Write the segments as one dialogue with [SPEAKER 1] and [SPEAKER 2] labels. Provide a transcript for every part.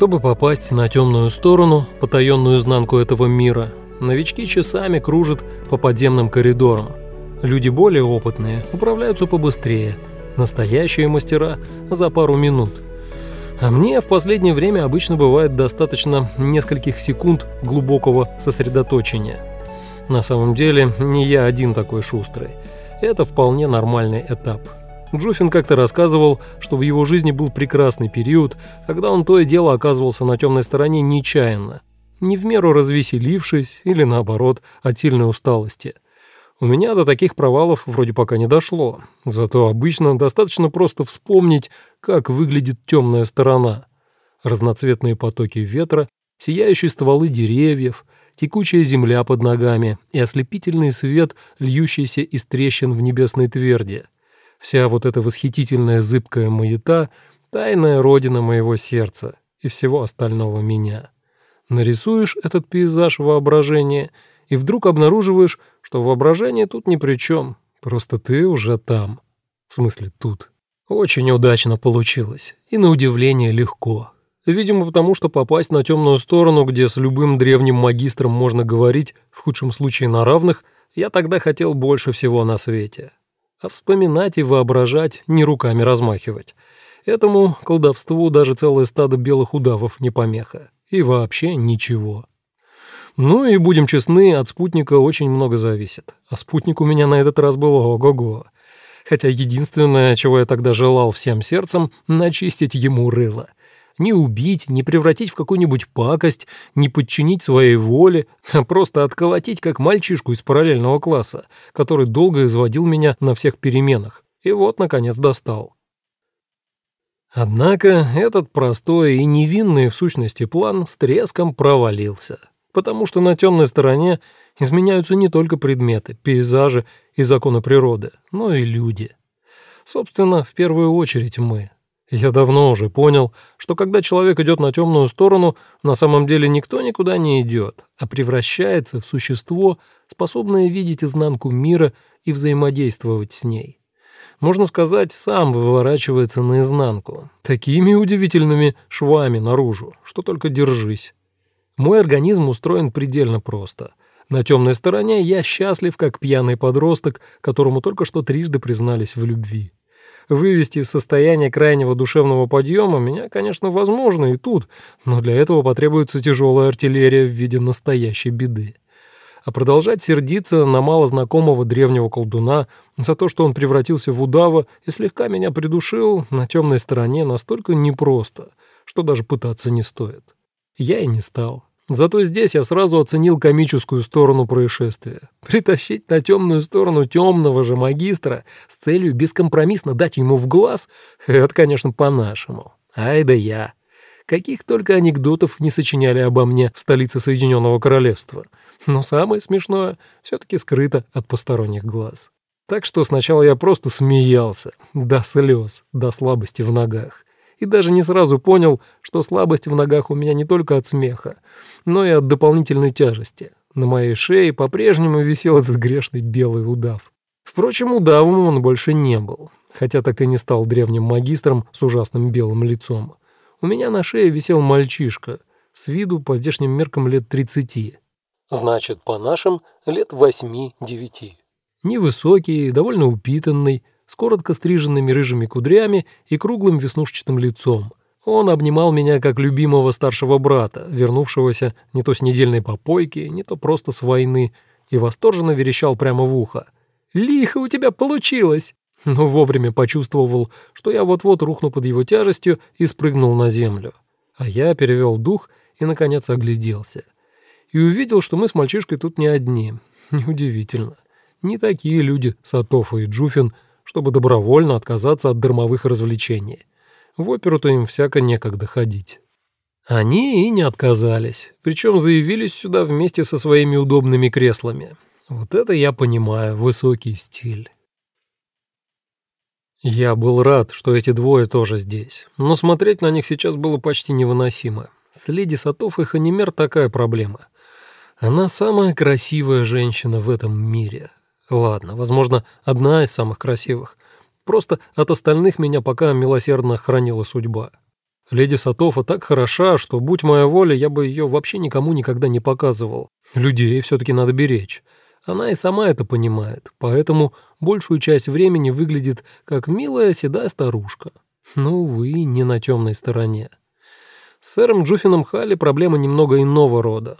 [SPEAKER 1] Чтобы попасть на темную сторону, потаенную изнанку этого мира, новички часами кружат по подземным коридорам. Люди более опытные управляются побыстрее, настоящие мастера за пару минут. А мне в последнее время обычно бывает достаточно нескольких секунд глубокого сосредоточения. На самом деле, не я один такой шустрый. Это вполне нормальный этап. Джуфин как-то рассказывал, что в его жизни был прекрасный период, когда он то и дело оказывался на темной стороне нечаянно, не в меру развеселившись или, наоборот, от сильной усталости. У меня до таких провалов вроде пока не дошло, зато обычно достаточно просто вспомнить, как выглядит темная сторона. Разноцветные потоки ветра, сияющие стволы деревьев, текучая земля под ногами и ослепительный свет, льющийся из трещин в небесной тверди — Вся вот эта восхитительная зыбкая маята — тайная родина моего сердца и всего остального меня. Нарисуешь этот пейзаж воображения, и вдруг обнаруживаешь, что воображение тут ни при чем, просто ты уже там. В смысле, тут. Очень удачно получилось, и на удивление легко. Видимо, потому что попасть на темную сторону, где с любым древним магистром можно говорить, в худшем случае на равных, я тогда хотел больше всего на свете а вспоминать и воображать, не руками размахивать. Этому колдовству даже целое стадо белых удавов не помеха. И вообще ничего. Ну и, будем честны, от спутника очень много зависит. А спутник у меня на этот раз был ого-го. Хотя единственное, чего я тогда желал всем сердцем, начистить ему рыло — не убить, не превратить в какую-нибудь пакость, не подчинить своей воле, а просто отколотить как мальчишку из параллельного класса, который долго изводил меня на всех переменах. И вот, наконец, достал. Однако этот простой и невинный в сущности план с треском провалился, потому что на темной стороне изменяются не только предметы, пейзажи и законы природы, но и люди. Собственно, в первую очередь мы, я давно уже понял, что когда человек идет на темную сторону, на самом деле никто никуда не идет, а превращается в существо, способное видеть изнанку мира и взаимодействовать с ней. Можно сказать, сам выворачивается наизнанку, такими удивительными швами наружу, что только держись. Мой организм устроен предельно просто. На темной стороне я счастлив, как пьяный подросток, которому только что трижды признались в любви. Вывести из состояния крайнего душевного подъема меня, конечно, возможно и тут, но для этого потребуется тяжелая артиллерия в виде настоящей беды. А продолжать сердиться на малознакомого древнего колдуна за то, что он превратился в удава и слегка меня придушил на темной стороне настолько непросто, что даже пытаться не стоит. Я и не стал. Зато здесь я сразу оценил комическую сторону происшествия. Притащить на темную сторону темного же магистра с целью бескомпромиссно дать ему в глаз — это, конечно, по-нашему. Ай да я. Каких только анекдотов не сочиняли обо мне в столице Соединенного Королевства. Но самое смешное все таки скрыто от посторонних глаз. Так что сначала я просто смеялся, до слез, до слабости в ногах и даже не сразу понял, что слабость в ногах у меня не только от смеха, но и от дополнительной тяжести. На моей шее по-прежнему висел этот грешный белый удав. Впрочем, удавом он больше не был, хотя так и не стал древним магистром с ужасным белым лицом. У меня на шее висел мальчишка, с виду по здешним меркам лет тридцати. Значит, по нашим лет восьми-девяти. Невысокий, довольно упитанный, с коротко стриженными рыжими кудрями и круглым веснушчатым лицом. Он обнимал меня как любимого старшего брата, вернувшегося не то с недельной попойки, не то просто с войны, и восторженно верещал прямо в ухо. «Лихо у тебя получилось!» Но вовремя почувствовал, что я вот-вот рухну под его тяжестью и спрыгнул на землю. А я перевел дух и, наконец, огляделся. И увидел, что мы с мальчишкой тут не одни. Неудивительно. Не такие люди, Сатофа и Джуфин, чтобы добровольно отказаться от дармовых развлечений. В оперу-то им всяко некогда ходить. Они и не отказались, причем заявились сюда вместе со своими удобными креслами. Вот это я понимаю, высокий стиль. Я был рад, что эти двое тоже здесь, но смотреть на них сейчас было почти невыносимо. С леди Сатов и Ханимер такая проблема. Она самая красивая женщина в этом мире, Ладно, возможно, одна из самых красивых. Просто от остальных меня пока милосердно хранила судьба. Леди Сатофа так хороша, что, будь моя воля, я бы ее вообще никому никогда не показывал. Людей все-таки надо беречь. Она и сама это понимает, поэтому большую часть времени выглядит как милая седая старушка. Но, увы, не на темной стороне. С сэром Джуфином Халли проблема немного иного рода.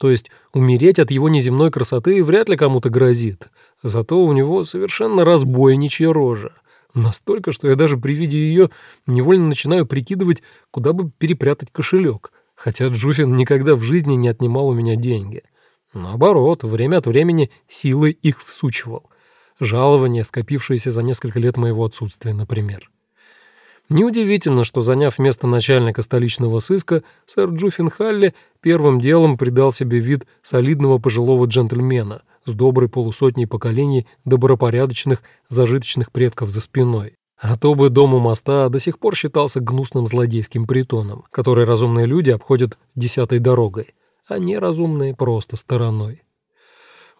[SPEAKER 1] То есть умереть от его неземной красоты вряд ли кому-то грозит. Зато у него совершенно разбойничья рожа. Настолько, что я даже при виде ее невольно начинаю прикидывать, куда бы перепрятать кошелек, хотя Джуфин никогда в жизни не отнимал у меня деньги. Наоборот, время от времени силой их всучивал. Жалование, скопившееся за несколько лет моего отсутствия, например. Неудивительно, что, заняв место начальника столичного сыска, сэр Джуффин Халли первым делом придал себе вид солидного пожилого джентльмена с доброй полусотней поколений добропорядочных, зажиточных предков за спиной. А то бы дом у моста до сих пор считался гнусным злодейским притоном, который разумные люди обходят десятой дорогой, а неразумные просто стороной.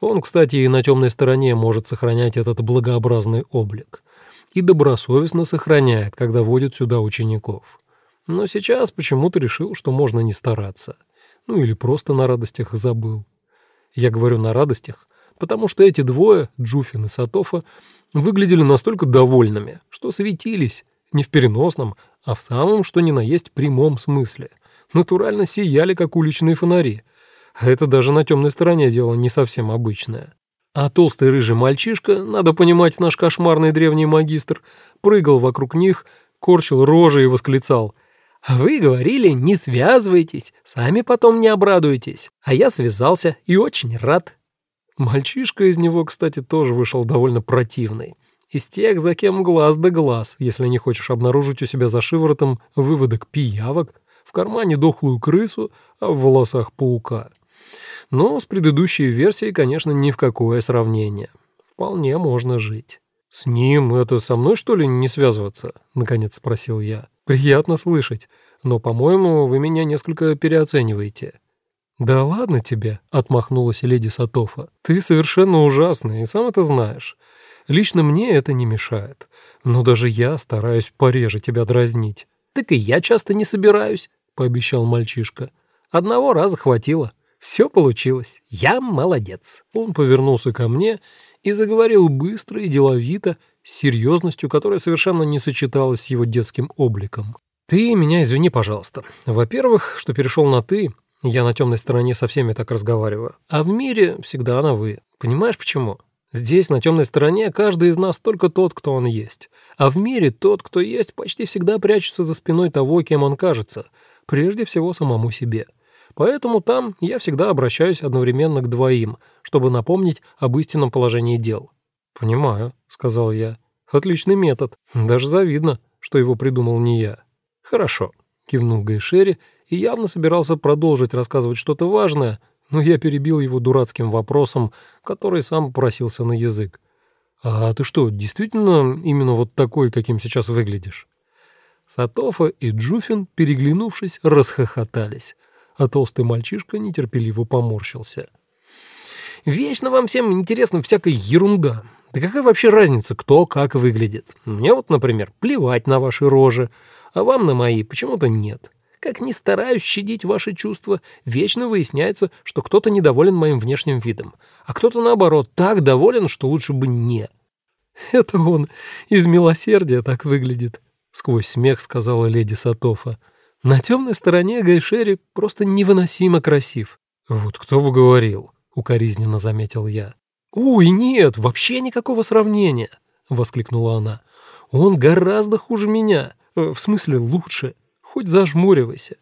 [SPEAKER 1] Он, кстати, и на темной стороне может сохранять этот благообразный облик и добросовестно сохраняет, когда водит сюда учеников. Но сейчас почему-то решил, что можно не стараться. Ну или просто на радостях забыл. Я говорю на радостях, потому что эти двое, Джуфин и Сатофа, выглядели настолько довольными, что светились не в переносном, а в самом, что ни на есть, прямом смысле. Натурально сияли, как уличные фонари. А это даже на темной стороне дело не совсем обычное. А толстый рыжий мальчишка, надо понимать, наш кошмарный древний магистр, прыгал вокруг них, корчил рожи и восклицал. «А «Вы говорили, не связывайтесь, сами потом не обрадуетесь. А я связался и очень рад». Мальчишка из него, кстати, тоже вышел довольно противный. Из тех, за кем глаз да глаз, если не хочешь обнаружить у себя за шиворотом выводок пиявок, в кармане дохлую крысу, а в волосах паука. Но с предыдущей версией, конечно, ни в какое сравнение. Вполне можно жить. «С ним это со мной, что ли, не связываться?» — наконец спросил я. «Приятно слышать, но, по-моему, вы меня несколько переоцениваете». «Да ладно тебе», — отмахнулась леди Сатофа. «Ты совершенно ужасный, и сам это знаешь. Лично мне это не мешает, но даже я стараюсь пореже тебя дразнить». «Так и я часто не собираюсь», — пообещал мальчишка. «Одного раза хватило». Все получилось. Я молодец. Он повернулся ко мне и заговорил быстро и деловито, с серьезностью, которая совершенно не сочеталась с его детским обликом. «Ты меня извини, пожалуйста. Во-первых, что перешел на «ты», я на темной стороне со всеми так разговариваю. А в мире всегда на «вы». Понимаешь, почему? Здесь, на темной стороне, каждый из нас только тот, кто он есть. А в мире тот, кто есть, почти всегда прячется за спиной того, кем он кажется. Прежде всего, самому себе. Поэтому там я всегда обращаюсь одновременно к двоим, чтобы напомнить об истинном положении дел». «Понимаю», — сказал я. «Отличный метод. Даже завидно, что его придумал не я». «Хорошо», — кивнул Гайшери и явно собирался продолжить рассказывать что-то важное, но я перебил его дурацким вопросом, который сам просился на язык. «А ты что, действительно именно вот такой, каким сейчас выглядишь?» Сатофа и Джуфин, переглянувшись, расхохотались — а толстый мальчишка нетерпеливо поморщился. «Вечно вам всем интересна всякая ерунда. Да какая вообще разница, кто как выглядит? Мне вот, например, плевать на ваши рожи, а вам на мои почему-то нет. Как ни стараюсь щадить ваши чувства, вечно выясняется, что кто-то недоволен моим внешним видом, а кто-то, наоборот, так доволен, что лучше бы не». «Это он из милосердия так выглядит», — сквозь смех сказала леди Сатофа. На темной стороне Гайшери просто невыносимо красив. Вот кто бы говорил, укоризненно заметил я. «Ой, нет, вообще никакого сравнения!» — воскликнула она. «Он гораздо хуже меня, э, в смысле лучше, хоть зажмуривайся».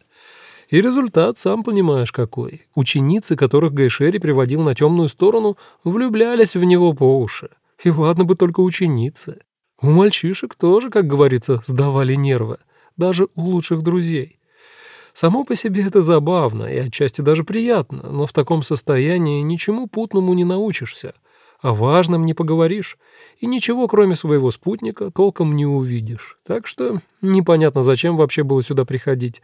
[SPEAKER 1] И результат, сам понимаешь, какой. Ученицы, которых Гайшери приводил на темную сторону, влюблялись в него по уши. И ладно бы только ученицы. У мальчишек тоже, как говорится, сдавали нервы даже у лучших друзей. Само по себе это забавно и отчасти даже приятно, но в таком состоянии ничему путному не научишься, о важном не поговоришь и ничего, кроме своего спутника, толком не увидишь. Так что непонятно, зачем вообще было сюда приходить.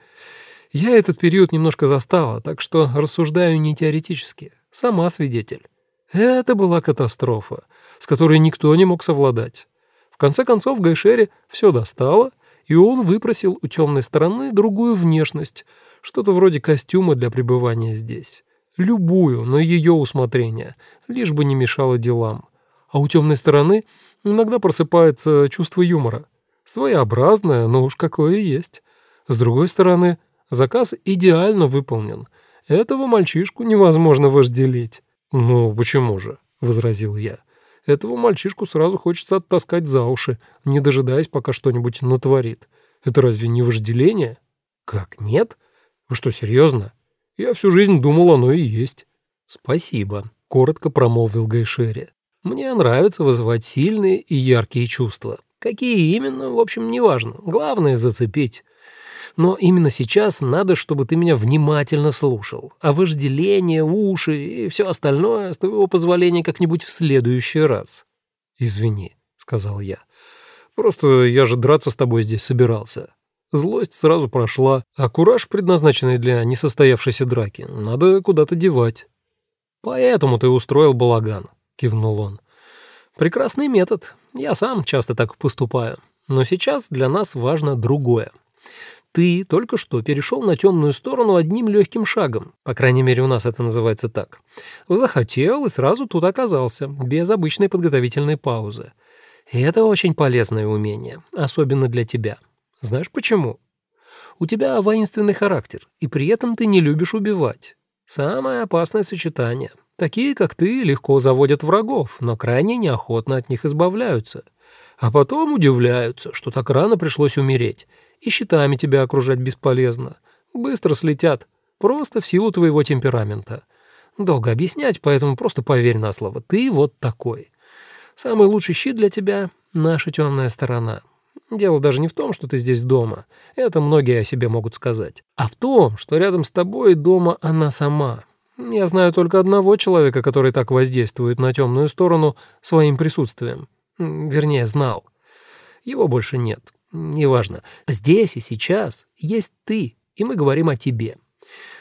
[SPEAKER 1] Я этот период немножко застала, так что рассуждаю не теоретически, сама свидетель. Это была катастрофа, с которой никто не мог совладать. В конце концов, Гайшери все достало — и он выпросил у темной стороны другую внешность, что-то вроде костюма для пребывания здесь. Любую, но ее усмотрение, лишь бы не мешало делам. А у темной стороны иногда просыпается чувство юмора. Своеобразное, но уж какое есть. С другой стороны, заказ идеально выполнен. Этого мальчишку невозможно вожделеть. «Ну, почему же?» — возразил я. «Этого мальчишку сразу хочется оттаскать за уши, не дожидаясь, пока что-нибудь натворит. Это разве не вожделение?» «Как, нет? Вы что, серьезно? Я всю жизнь думал, оно и есть». «Спасибо», — коротко промолвил Гайшери. «Мне нравится вызывать сильные и яркие чувства. Какие именно, в общем, неважно. Главное — зацепить. Но именно сейчас надо, чтобы ты меня внимательно слушал. А вожделение, уши и все остальное, с твоего позволения, как-нибудь в следующий раз». «Извини», — сказал я. «Просто я же драться с тобой здесь собирался. Злость сразу прошла, а кураж, предназначенный для несостоявшейся драки, надо куда-то девать. «Поэтому ты устроил балаган», — кивнул он. «Прекрасный метод. Я сам часто так поступаю. Но сейчас для нас важно другое. Ты только что перешел на темную сторону одним легким шагом. По крайней мере, у нас это называется так. Захотел и сразу тут оказался, без обычной подготовительной паузы. И это очень полезное умение, особенно для тебя. Знаешь почему? У тебя воинственный характер, и при этом ты не любишь убивать. Самое опасное сочетание. Такие, как ты, легко заводят врагов, но крайне неохотно от них избавляются. А потом удивляются, что так рано пришлось умереть, и щитами тебя окружать бесполезно. Быстро слетят, просто в силу твоего темперамента. Долго объяснять, поэтому просто поверь на слово. Ты вот такой. Самый лучший щит для тебя — наша темная сторона. Дело даже не в том, что ты здесь дома. Это многие о себе могут сказать. А в том, что рядом с тобой дома она сама. Я знаю только одного человека, который так воздействует на темную сторону своим присутствием. Вернее, знал. Его больше нет. Неважно. Здесь и сейчас есть ты, и мы говорим о тебе.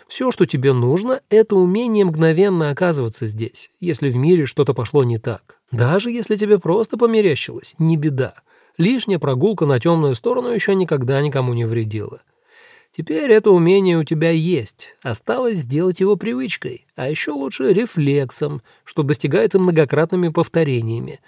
[SPEAKER 1] Все, что тебе нужно, это умение мгновенно оказываться здесь, если в мире что-то пошло не так. Даже если тебе просто померещилось, не беда лишняя прогулка на темную сторону еще никогда никому не вредила. Теперь это умение у тебя есть, осталось сделать его привычкой, а еще лучше рефлексом, что достигается многократными повторениями.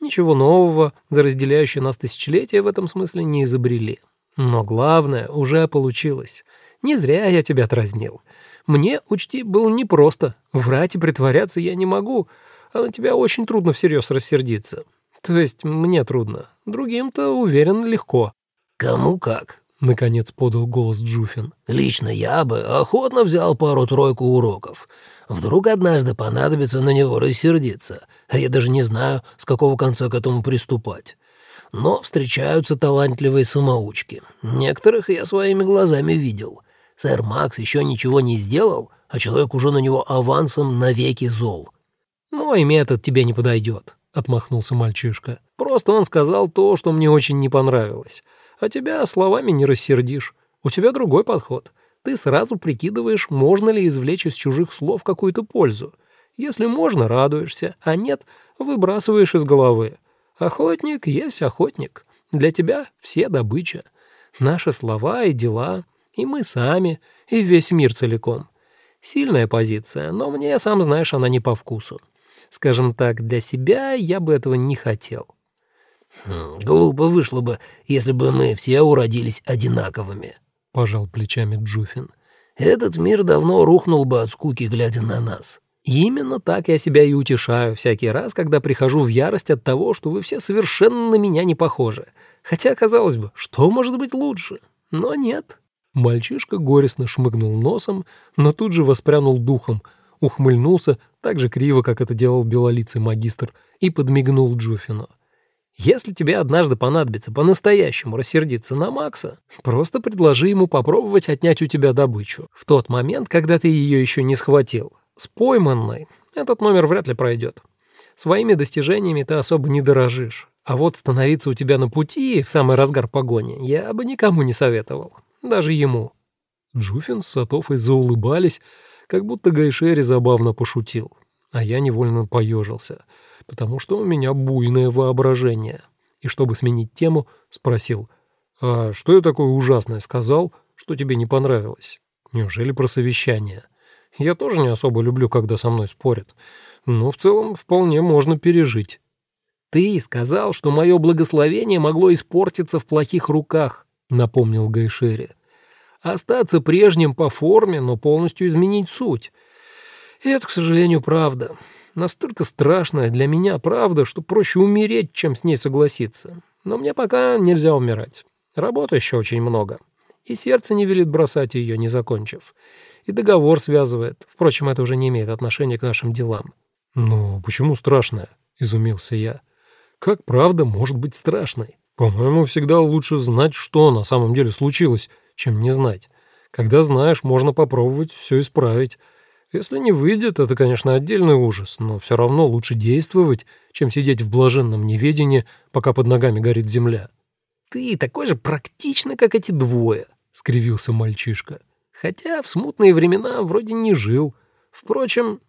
[SPEAKER 1] Ничего нового за разделяющие нас тысячелетия в этом смысле не изобрели. Но главное уже получилось. Не зря я тебя отразнил. Мне, учти, было непросто. Врать и притворяться я не могу, а на тебя очень трудно всерьез рассердиться. То есть мне трудно. Другим-то, уверен, легко».
[SPEAKER 2] «Кому как?»
[SPEAKER 1] — наконец подал голос Джуфин.
[SPEAKER 2] «Лично я бы охотно взял пару-тройку уроков. Вдруг однажды понадобится на него рассердиться, а я даже не знаю, с какого конца к этому приступать. Но встречаются талантливые самоучки. Некоторых я своими глазами видел. Сэр Макс еще ничего не сделал, а человек уже на него авансом навеки зол».
[SPEAKER 1] «Мой метод тебе не подойдет», — отмахнулся мальчишка. «Просто он сказал то, что мне очень не понравилось. А тебя словами не рассердишь. У тебя другой подход. Ты сразу прикидываешь, можно ли извлечь из чужих слов какую-то пользу. Если можно, радуешься, а нет, выбрасываешь из головы. Охотник есть охотник. Для тебя все добыча. Наши слова и дела, и мы сами, и весь мир целиком. Сильная позиция, но мне, сам знаешь, она не по вкусу. Скажем так, для себя я бы этого не хотел.
[SPEAKER 2] «Глупо вышло бы, если бы мы все уродились одинаковыми», — пожал плечами Джуфин. «Этот мир давно рухнул бы от скуки, глядя на нас».
[SPEAKER 1] именно так я себя и утешаю всякий раз, когда прихожу в ярость от того, что вы все совершенно на меня не похожи. Хотя, казалось бы, что может быть лучше? Но нет. Мальчишка горестно шмыгнул носом, но тут же воспрянул духом — ухмыльнулся так же криво, как это делал белолицый магистр, и подмигнул Джуфину. «Если тебе однажды понадобится по-настоящему рассердиться на Макса, просто предложи ему попробовать отнять у тебя добычу в тот момент, когда ты ее еще не схватил. С пойманной этот номер вряд ли пройдет. Своими достижениями ты особо не дорожишь, а вот становиться у тебя на пути в самый разгар погони я бы никому не советовал, даже ему». Джуфин с Сатофой заулыбались, как будто Гайшери забавно пошутил, а я невольно поежился, потому что у меня буйное воображение. И чтобы сменить тему, спросил, «А что я такое ужасное сказал, что тебе не понравилось? Неужели про совещание? Я тоже не особо люблю, когда со мной спорят, но в целом вполне можно пережить».
[SPEAKER 2] «Ты сказал, что мое благословение могло испортиться в плохих руках», — напомнил Гайшери. «Остаться прежним по форме, но полностью изменить суть. Это, к сожалению, правда. Настолько страшная для меня правда, что проще умереть, чем с ней согласиться. Но мне пока нельзя умирать. Работы еще очень много. И сердце не велит бросать ее, не закончив. И договор связывает. Впрочем, это уже не имеет отношения к нашим делам».
[SPEAKER 1] «Ну, почему страшная?» — изумился я. Как правда может быть страшной? По-моему, всегда лучше знать, что на самом деле случилось, чем не знать. Когда знаешь, можно попробовать все исправить. Если не выйдет, это, конечно, отдельный ужас, но все равно лучше действовать, чем сидеть в блаженном неведении, пока под ногами горит земля.
[SPEAKER 2] «Ты такой же практичный, как эти двое», — скривился мальчишка. «Хотя в смутные времена вроде не жил. Впрочем,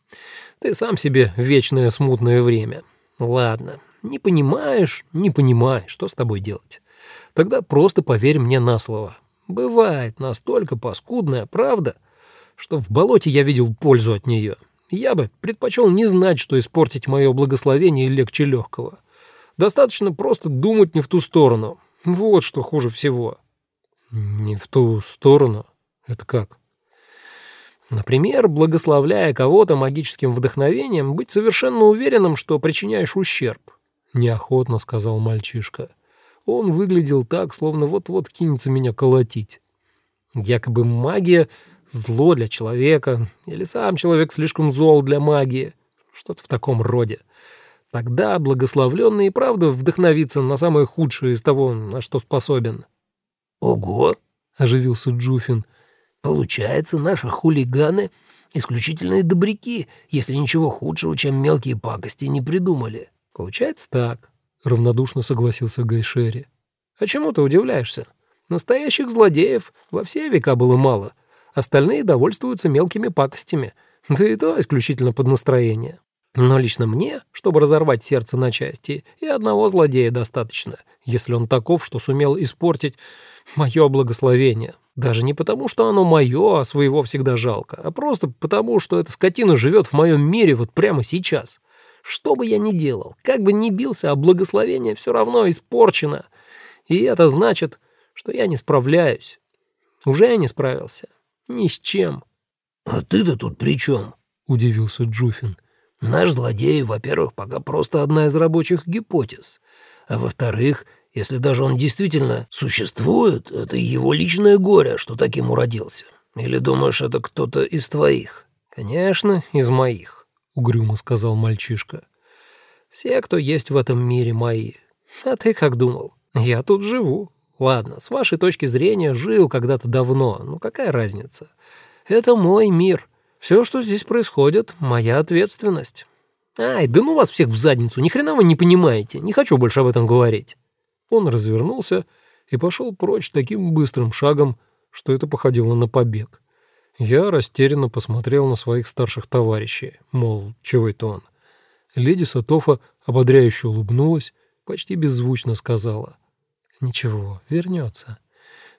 [SPEAKER 2] ты сам себе вечное смутное время. Ладно, не понимаешь, не понимаешь, что с тобой делать. Тогда просто поверь мне на слово. Бывает настолько паскудная правда, что в болоте я видел пользу от нее. Я бы предпочел не знать, что испортить мое благословение легче легкого. Достаточно просто думать не в ту сторону. Вот что хуже всего.
[SPEAKER 1] Не в ту сторону? Это как?
[SPEAKER 2] Например, благословляя кого-то магическим вдохновением, быть совершенно уверенным, что причиняешь ущерб.
[SPEAKER 1] — неохотно сказал мальчишка. Он выглядел так, словно вот-вот кинется меня колотить.
[SPEAKER 2] Якобы магия — зло для человека, или сам человек слишком зол для магии. Что-то в таком роде. Тогда благословленный и правда вдохновится на самое худшее из того, на что способен.
[SPEAKER 3] «Ого!» — оживился Джуфин. «Получается, наши хулиганы — исключительные добряки, если ничего худшего, чем мелкие пакости, не придумали».
[SPEAKER 2] «Получается так», — равнодушно согласился Гайшери. «А чему ты удивляешься? Настоящих злодеев во все века было мало. Остальные довольствуются мелкими пакостями, да и то исключительно под настроение. Но лично мне, чтобы разорвать сердце на части, и одного злодея достаточно, если он таков, что сумел испортить мое благословение. Даже не потому, что оно мое, а своего всегда жалко, а просто потому, что эта скотина живет в моем мире вот прямо сейчас. Что бы я ни делал, как бы ни бился, а благословение все равно испорчено. И это значит, что я не справляюсь. Уже я не справился. Ни с чем.
[SPEAKER 3] «А ты-то тут при чем?» — удивился Джуфин. «Наш злодей, во-первых, пока просто одна из рабочих гипотез. А во-вторых, если даже он действительно существует, это его личное горе, что таким уродился. Или думаешь, это кто-то из твоих?»
[SPEAKER 2] «Конечно, из моих». — угрюмо сказал мальчишка. «Все, кто есть в этом мире, мои. А ты как думал? Я тут живу. Ладно, с вашей точки зрения, жил когда-то давно. Ну какая разница? Это мой мир. Все, что здесь происходит, моя ответственность. Ай, да ну вас всех в задницу, ни хрена вы не понимаете. Не хочу больше об этом говорить».
[SPEAKER 1] Он развернулся и пошел прочь таким быстрым шагом, что это походило на побег. Я растерянно посмотрел на своих старших товарищей, мол, чего это он. Леди Сатофа ободряюще улыбнулась, почти беззвучно сказала. «Ничего, вернется.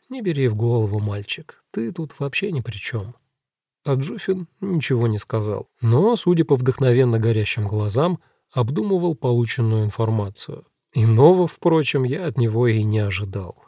[SPEAKER 1] Не бери в голову, мальчик, ты тут вообще ни при чем». А Джуфин ничего не сказал, но, судя по вдохновенно горящим глазам, обдумывал полученную информацию. Иного, впрочем, я от него и не ожидал.